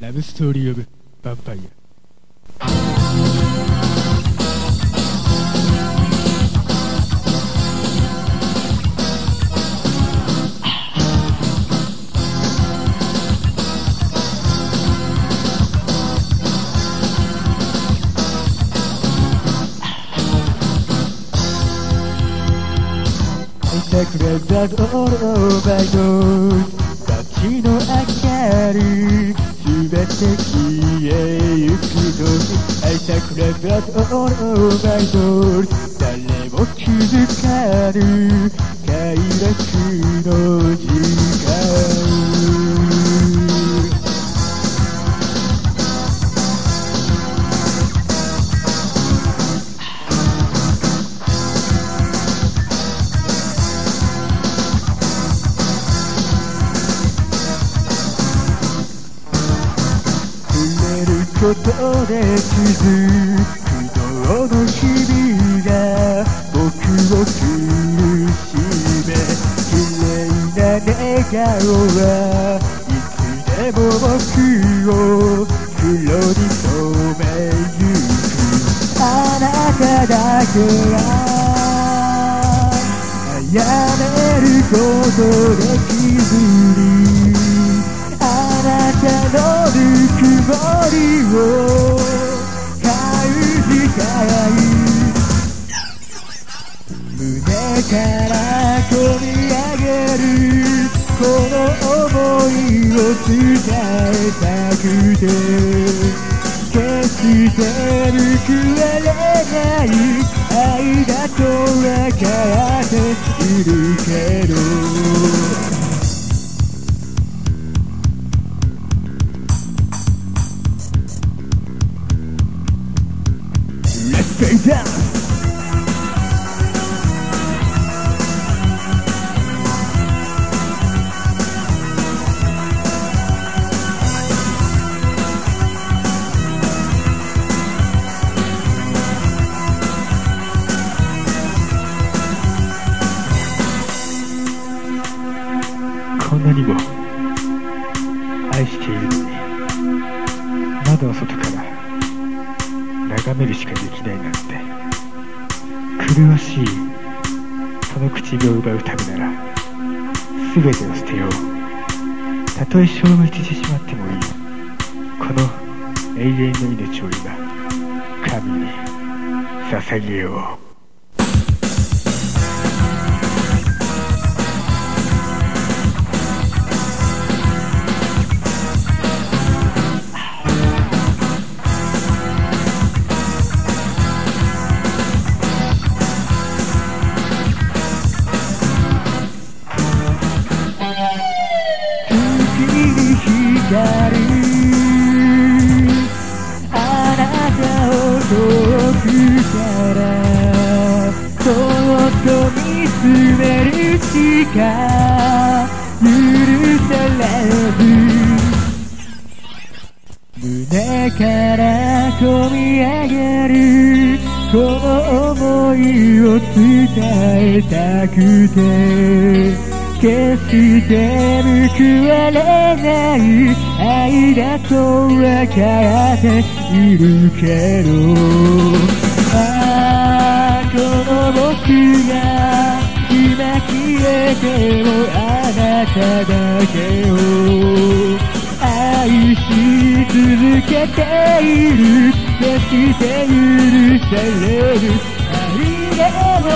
ラブストーリー・オブ・ヴァンパイア。いてくれたオールオーバイド街の明かり。すべて消えゆく時会いたくれたオールオーバイド誰も気づかぬ快楽の時間ことで気づく道の日々が僕を苦しめ綺麗な笑顔はいつでも僕を黒に染めゆくあなただけがやめることできずに胸から込み上げるこの想いを伝えたくて決して報われない愛だと分かっているけど Let's go down! にも。愛しているのに。窓の外から。眺めるしかできないなんて。苦しい。その唇を奪うためなら。全てを捨てよう。たとえ消滅してしまってもいい。この永遠の命を今神に捧げよう。るしか許されず胸から込み上げるこの想いを伝えたくて決して報われない愛だと分かっているけどああこの僕が今消えてもあなただけを愛し続けている。決して許される愛でも